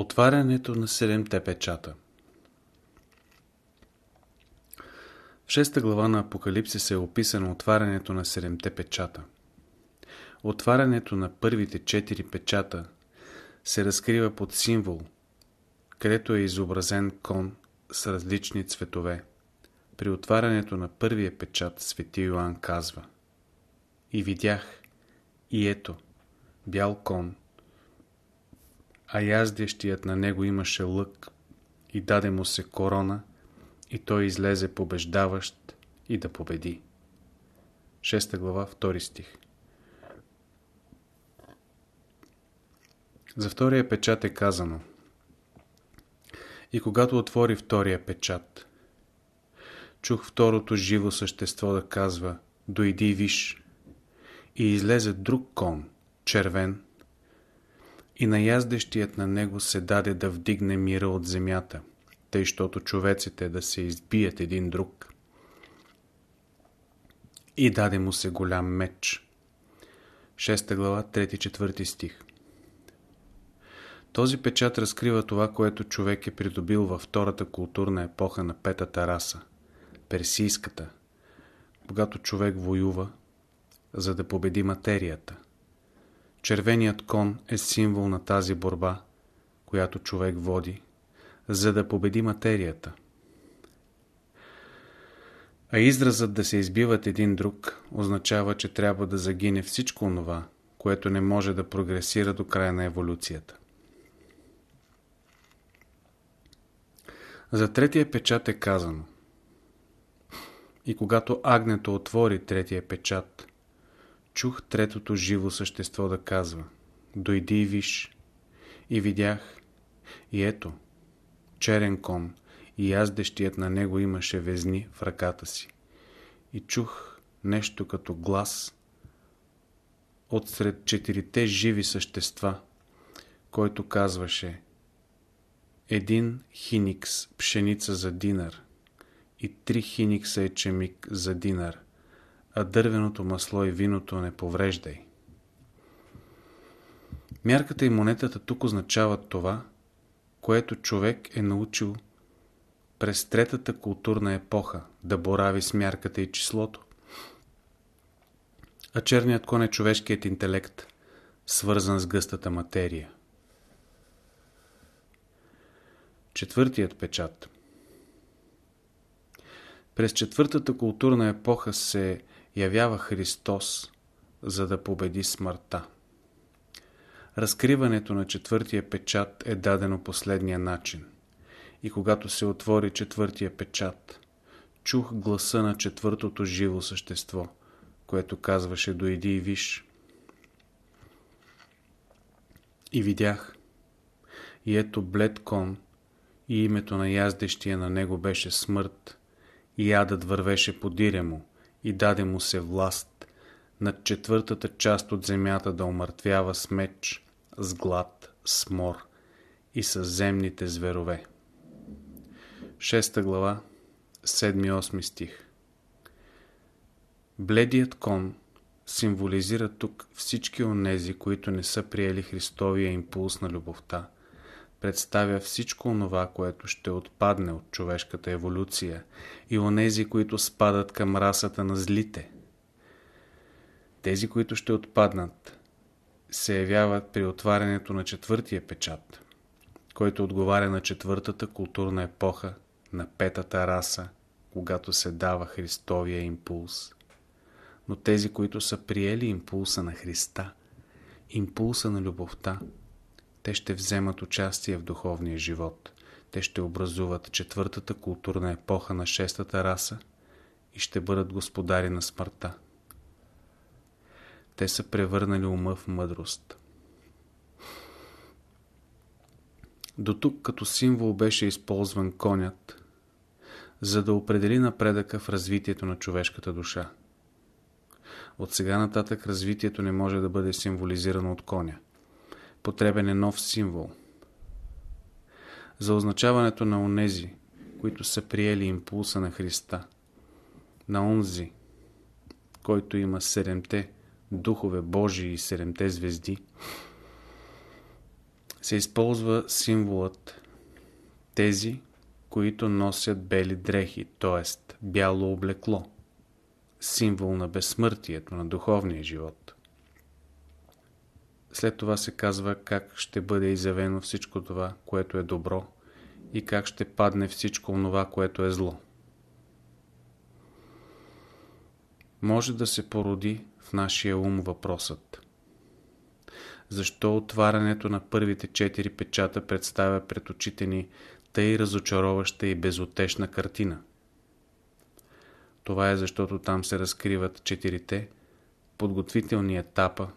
Отварянето на седемте печата В шеста глава на Апокалипсис е описано отварянето на седемте печата. Отварянето на първите четири печата се разкрива под символ, където е изобразен кон с различни цветове. При отварянето на първия печат свети Йоанн казва И видях, и ето, бял кон, а яздещият на него имаше лък и даде му се корона и той излезе побеждаващ и да победи. 6 глава, 2 стих За втория печат е казано И когато отвори втория печат, чух второто живо същество да казва Дойди виж. И излезе друг кон, червен, и наяздещият на него се даде да вдигне мира от земята, тъй, щото човеците да се избият един друг. И даде му се голям меч. 6 глава, 3-4 стих Този печат разкрива това, което човек е придобил във втората културна епоха на петата раса, персийската, когато човек воюва, за да победи материята – Червеният кон е символ на тази борба, която човек води, за да победи материята. А изразът да се избиват един друг означава, че трябва да загине всичко онова, което не може да прогресира до края на еволюцията. За третия печат е казано И когато агнето отвори третия печат, чух третото живо същество да казва Дойди и виж. И видях. И ето, черен кон, и яздещият на него имаше везни в ръката си. И чух нещо като глас от сред четирите живи същества, който казваше един хиникс пшеница за динар и три хиникса ечемик за динар – а дървеното масло и виното не повреждай. Мярката и монетата тук означават това, което човек е научил през третата културна епоха да борави с мярката и числото. А черният кон е човешкият интелект, свързан с гъстата материя. Четвъртият печат През четвъртата културна епоха се явява Христос, за да победи смъртта. Разкриването на четвъртия печат е дадено последния начин. И когато се отвори четвъртия печат, чух гласа на четвъртото живо същество, което казваше «Дойди и виж». И видях. И ето блед кон, и името на яздещия на него беше смърт, и ядът вървеше по дире му, и даде му се власт над четвъртата част от земята да омъртвява с меч, с глад, с мор и с земните зверове. Шеста глава, 7-8 стих Бледият кон символизира тук всички онези, които не са приели Христовия импулс на любовта – представя всичко онова, което ще отпадне от човешката еволюция и онези, които спадат към расата на злите. Тези, които ще отпаднат, се явяват при отварянето на четвъртия печат, който отговаря на четвъртата културна епоха на петата раса, когато се дава Христовия импулс. Но тези, които са приели импулса на Христа, импулса на любовта, те ще вземат участие в духовния живот. Те ще образуват четвъртата културна епоха на шестата раса и ще бъдат господари на смъртта. Те са превърнали ума в мъдрост. До тук като символ беше използван конят, за да определи напредъка в развитието на човешката душа. От сега нататък развитието не може да бъде символизирано от коня – потребен е нов символ. За означаването на онези, които са приели импулса на Христа, на онзи, който има седемте духове Божии и седемте звезди, се използва символът тези, които носят бели дрехи, т.е. бяло облекло, символ на безсмъртието, на духовния живот. След това се казва как ще бъде изявено всичко това, което е добро и как ще падне всичко това, което е зло. Може да се породи в нашия ум въпросът. Защо отварянето на първите четири печата представя пред очите ни тъй разочароваща и безотешна картина? Това е защото там се разкриват четирите подготвителни етапа,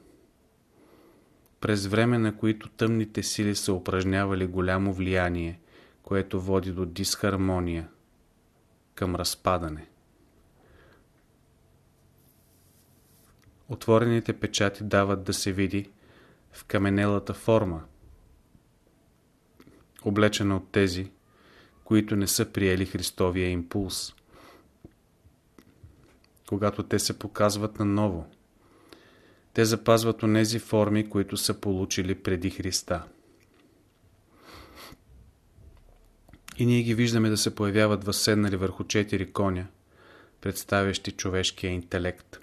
през време на които тъмните сили са упражнявали голямо влияние, което води до дисхармония, към разпадане. Отворените печати дават да се види в каменелата форма, облечена от тези, които не са приели Христовия импулс. Когато те се показват наново, те запазват онези форми, които са получили преди Христа. И ние ги виждаме да се появяват възседнали върху четири коня, представящи човешкия интелект.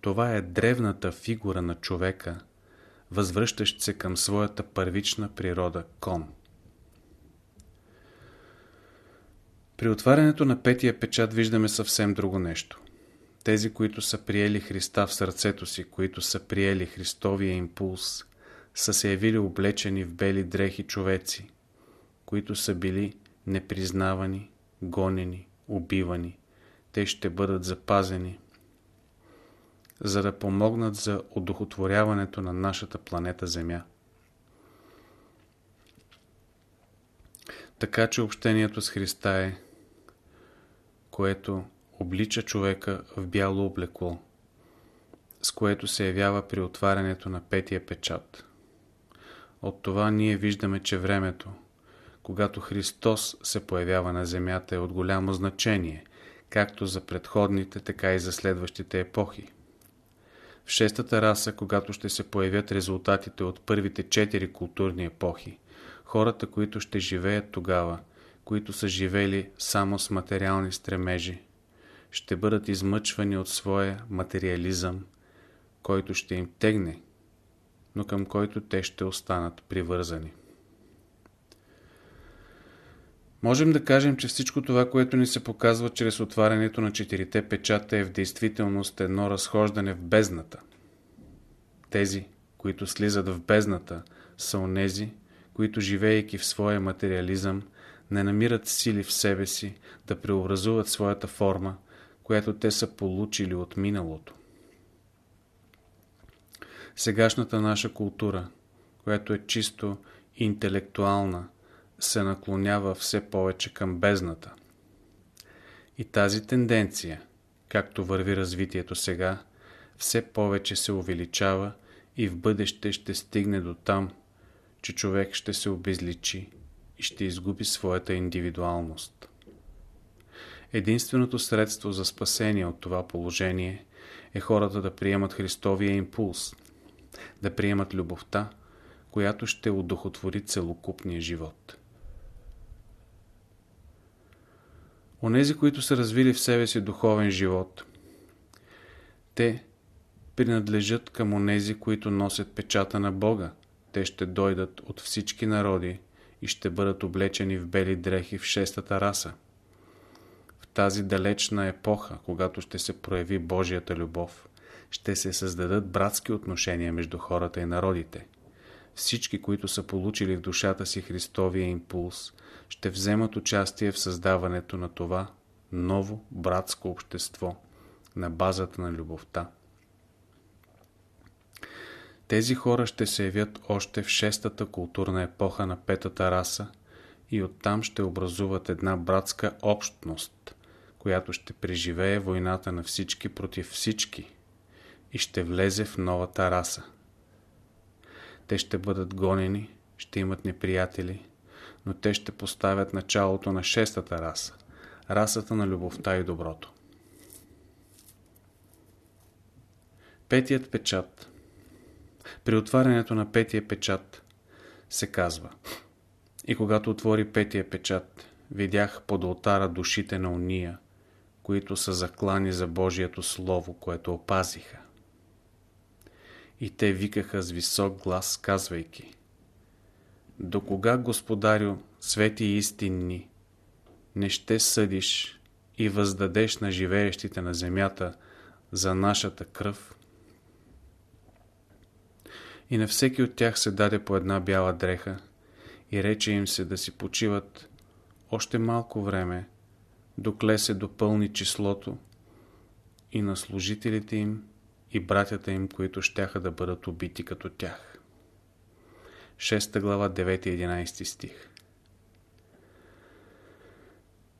Това е древната фигура на човека, възвръщащ се към своята първична природа кон. При отварянето на петия печат виждаме съвсем друго нещо. Тези, които са приели Христа в сърцето си, които са приели Христовия импулс, са се явили облечени в бели дрехи човеци, които са били непризнавани, гонени, убивани. Те ще бъдат запазени, за да помогнат за одухотворяването на нашата планета Земя. Така че общението с Христа е, което облича човека в бяло облекло, с което се явява при отварянето на петия печат. От това ние виждаме, че времето, когато Христос се появява на земята е от голямо значение, както за предходните, така и за следващите епохи. В шестата раса, когато ще се появят резултатите от първите четири културни епохи, хората, които ще живеят тогава, които са живели само с материални стремежи, ще бъдат измъчвани от своя материализъм, който ще им тегне, но към който те ще останат привързани. Можем да кажем, че всичко това, което ни се показва чрез отварянето на четирите печата е в действителност едно разхождане в бездната. Тези, които слизат в бездната, са онези, които живеейки в своя материализъм, не намират сили в себе си да преобразуват своята форма, която те са получили от миналото. Сегашната наша култура, която е чисто интелектуална, се наклонява все повече към бездната. И тази тенденция, както върви развитието сега, все повече се увеличава и в бъдеще ще стигне до там, че човек ще се обезличи и ще изгуби своята индивидуалност. Единственото средство за спасение от това положение е хората да приемат Христовия импулс, да приемат любовта, която ще удохотвори целокупния живот. Онези, които са развили в себе си духовен живот, те принадлежат към онези, които носят печата на Бога. Те ще дойдат от всички народи и ще бъдат облечени в бели дрехи в шестата раса. Тази далечна епоха, когато ще се прояви Божията любов, ще се създадат братски отношения между хората и народите. Всички, които са получили в душата си Христовия импулс, ще вземат участие в създаването на това ново братско общество на базата на любовта. Тези хора ще се явят още в шестата културна епоха на петата раса и оттам ще образуват една братска общност, която ще преживее войната на всички против всички и ще влезе в новата раса. Те ще бъдат гонени, ще имат неприятели, но те ще поставят началото на шестата раса, расата на любовта и доброто. Петият печат При отварянето на петия печат се казва И когато отвори петия печат, видях под алтара душите на уния, които са заклани за Божието Слово, което опазиха. И те викаха с висок глас, казвайки До кога, Господарю, свети и истинни, не ще съдиш и въздадеш на живеещите на земята за нашата кръв? И на всеки от тях се даде по една бяла дреха и рече им се да си почиват още малко време, докле се допълни числото и на служителите им и братята им, които щяха да бъдат убити като тях. 6 глава 9-11 стих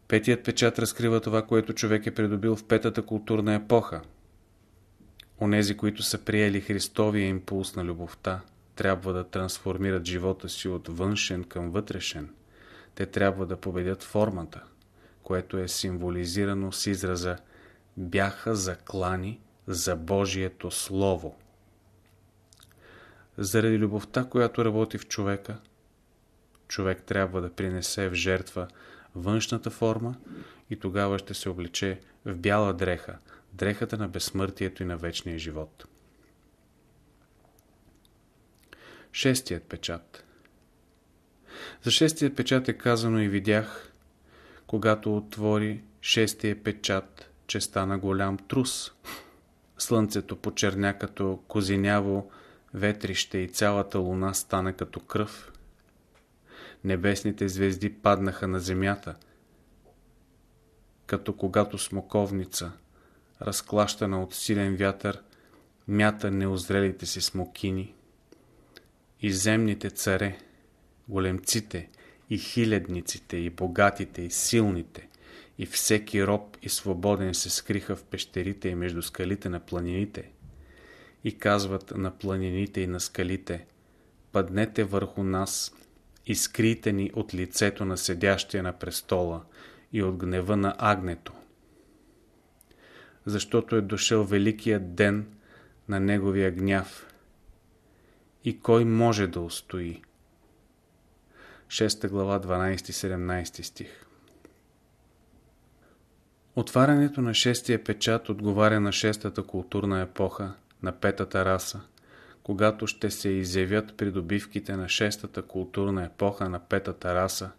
Петият печат разкрива това, което човек е придобил в петата културна епоха. Онези, които са приели Христовия импулс на любовта, трябва да трансформират живота си от външен към вътрешен. Те трябва да победят формата, което е символизирано с израза бяха заклани за Божието Слово. Заради любовта, която работи в човека, човек трябва да принесе в жертва външната форма и тогава ще се облече в бяла дреха, дрехата на безсмъртието и на вечния живот. Шестият печат За шестият печат е казано и видях, когато отвори шестия печат, че стана голям трус. Слънцето почерня като козиняво ветрище и цялата луна стана като кръв. Небесните звезди паднаха на земята, като когато смоковница, разклащана от силен вятър, мята неозрелите си смокини. И земните царе, големците, и хилядниците, и богатите, и силните, и всеки роб и свободен се скриха в пещерите и между скалите на планините. И казват на планините и на скалите, паднете върху нас и скрийте ни от лицето на седящия на престола и от гнева на агнето. Защото е дошъл великият ден на неговия гняв. И кой може да устои? 6 глава 12-17 стих. Отварянето на шестия печат отговаря на шестата културна епоха, на петата раса, когато ще се изявят придобивките на шестата културна епоха на петата раса,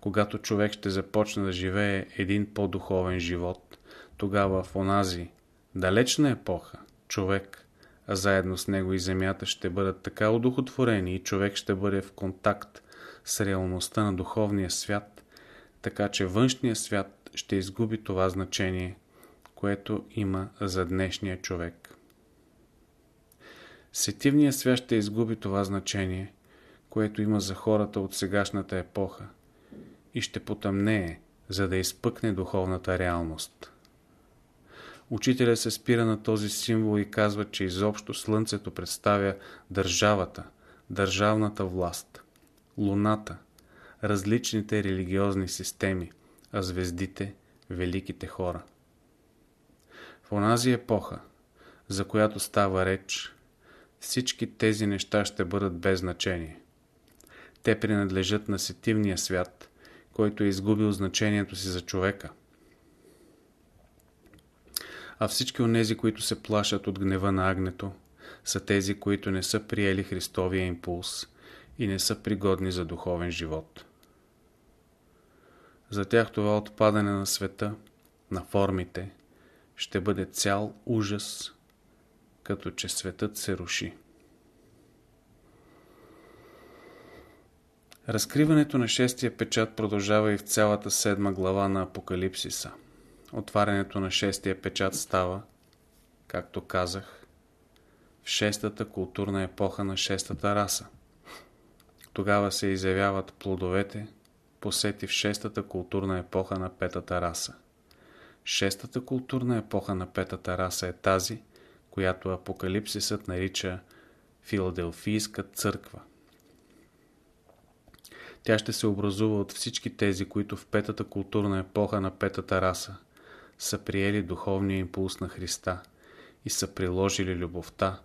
когато човек ще започне да живее един по-духовен живот, тогава в онази далечна епоха човек, а заедно с него и земята ще бъдат така удохотворени и човек ще бъде в контакт с реалността на духовния свят, така че външния свят ще изгуби това значение, което има за днешния човек. Сетивният свят ще изгуби това значение, което има за хората от сегашната епоха и ще потъмнее, за да изпъкне духовната реалност. Учителя се спира на този символ и казва, че изобщо Слънцето представя държавата, държавната власт, луната, различните религиозни системи, а звездите – великите хора. В онази епоха, за която става реч, всички тези неща ще бъдат без значение. Те принадлежат на сетивния свят, който е изгубил значението си за човека. А всички онези, които се плашат от гнева на агнето, са тези, които не са приели Христовия импулс и не са пригодни за духовен живот. За тях това отпадане на света, на формите, ще бъде цял ужас, като че светът се руши. Разкриването на шестия печат продължава и в цялата седма глава на Апокалипсиса. Отварянето на шестия печат става, както казах, в шестата културна епоха на шестата раса. Тогава се изявяват плодовете, посети в шестата културна епоха на петата раса. Шестата културна епоха на петата раса е тази, която Апокалипсисът нарича Филаделфийска църква. Тя ще се образува от всички тези, които в петата културна епоха на петата раса са приели духовния импулс на Христа и са приложили любовта,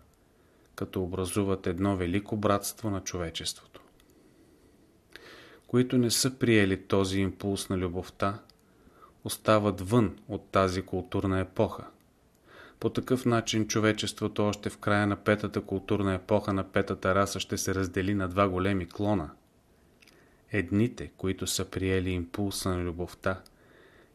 като образуват едно велико братство на човечеството. Които не са приели този импулс на любовта, остават вън от тази културна епоха. По такъв начин човечеството още в края на петата културна епоха на петата раса ще се раздели на два големи клона. Едните, които са приели импулса на любовта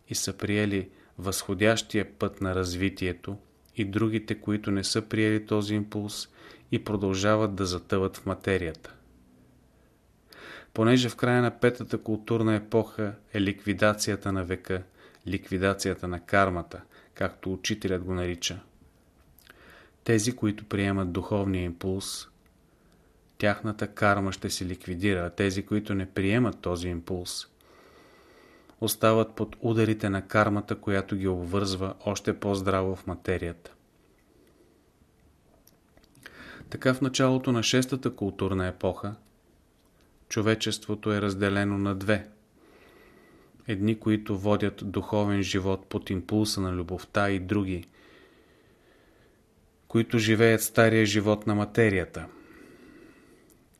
и са приели възходящия път на развитието и другите, които не са приели този импулс и продължават да затъват в материята. Понеже в края на петата културна епоха е ликвидацията на века, ликвидацията на кармата, както учителят го нарича. Тези, които приемат духовния импулс, тяхната карма ще се ликвидира, а тези, които не приемат този импулс, остават под ударите на кармата, която ги обвързва още по-здраво в материята. Така в началото на шестата културна епоха човечеството е разделено на две. Едни, които водят духовен живот под импулса на любовта и други, които живеят стария живот на материята.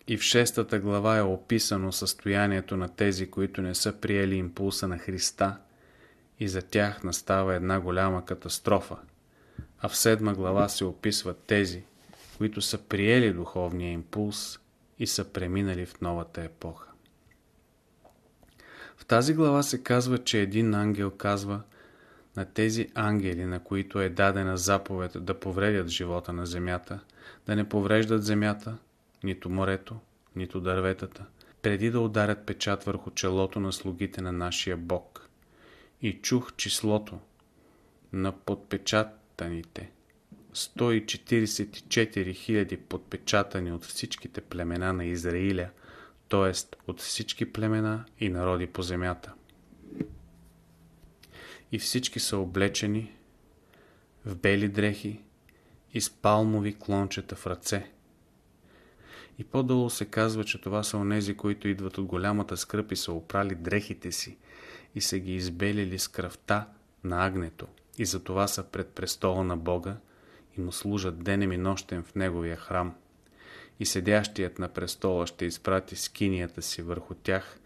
И в шестата глава е описано състоянието на тези, които не са приели импулса на Христа и за тях настава една голяма катастрофа. А в седма глава се описват тези, които са приели духовния импулс и са преминали в новата епоха. В тази глава се казва, че един ангел казва на тези ангели, на които е дадена заповед да повредят живота на земята, да не повреждат земята, нито морето, нито дърветата, преди да ударят печат върху челото на слугите на нашия Бог. И чух числото на подпечатаните 144 000 подпечатани от всичките племена на Израиля, т.е. от всички племена и народи по земята. И всички са облечени в бели дрехи и с палмови клончета в ръце. И по-долу се казва, че това са онези, които идват от голямата скръп и са опрали дрехите си и са ги избелили с кръвта на агнето и за това са пред престола на Бога и му служат денем и нощем в неговия храм. И седящият на престола ще изпрати скинията си върху тях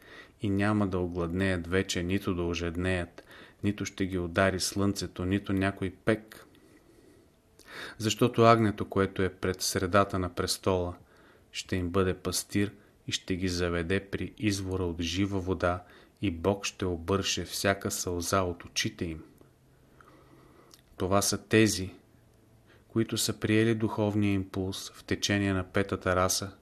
и няма да огладнеят вече, нито да ожеднеят, нито ще ги удари слънцето, нито някой пек. Защото агнето, което е пред средата на престола, ще им бъде пастир и ще ги заведе при извора от жива вода и Бог ще обърше всяка сълза от очите им. Това са тези, които са приели духовния импулс в течение на петата раса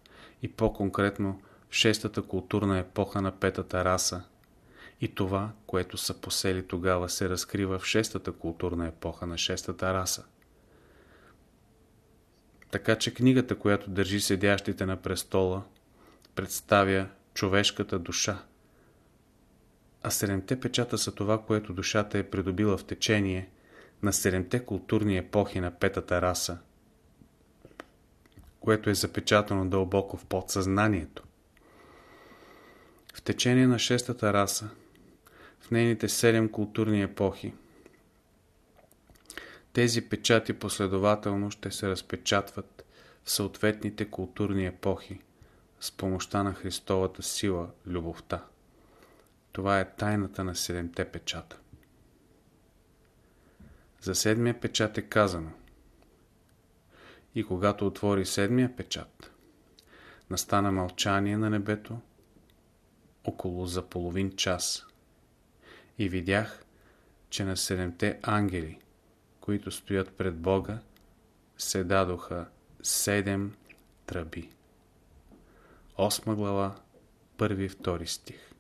и по-конкретно в шестата културна епоха на петата раса. И това, което са посели тогава, се разкрива в шестата културна епоха на шестата раса. Така че книгата, която държи седящите на престола, представя човешката душа. А седемте печата са това, което душата е придобила в течение – на седемте културни епохи на петата раса, което е запечатано дълбоко в подсъзнанието. В течение на шестата раса, в нейните седем културни епохи, тези печати последователно ще се разпечатват в съответните културни епохи с помощта на Христовата сила, любовта. Това е тайната на седемте печата. За седмия печат е казано. И когато отвори седмия печат, настана мълчание на небето около за половин час. И видях, че на седемте ангели, които стоят пред Бога, се дадоха седем тръби. Осма глава, първи и втори стих.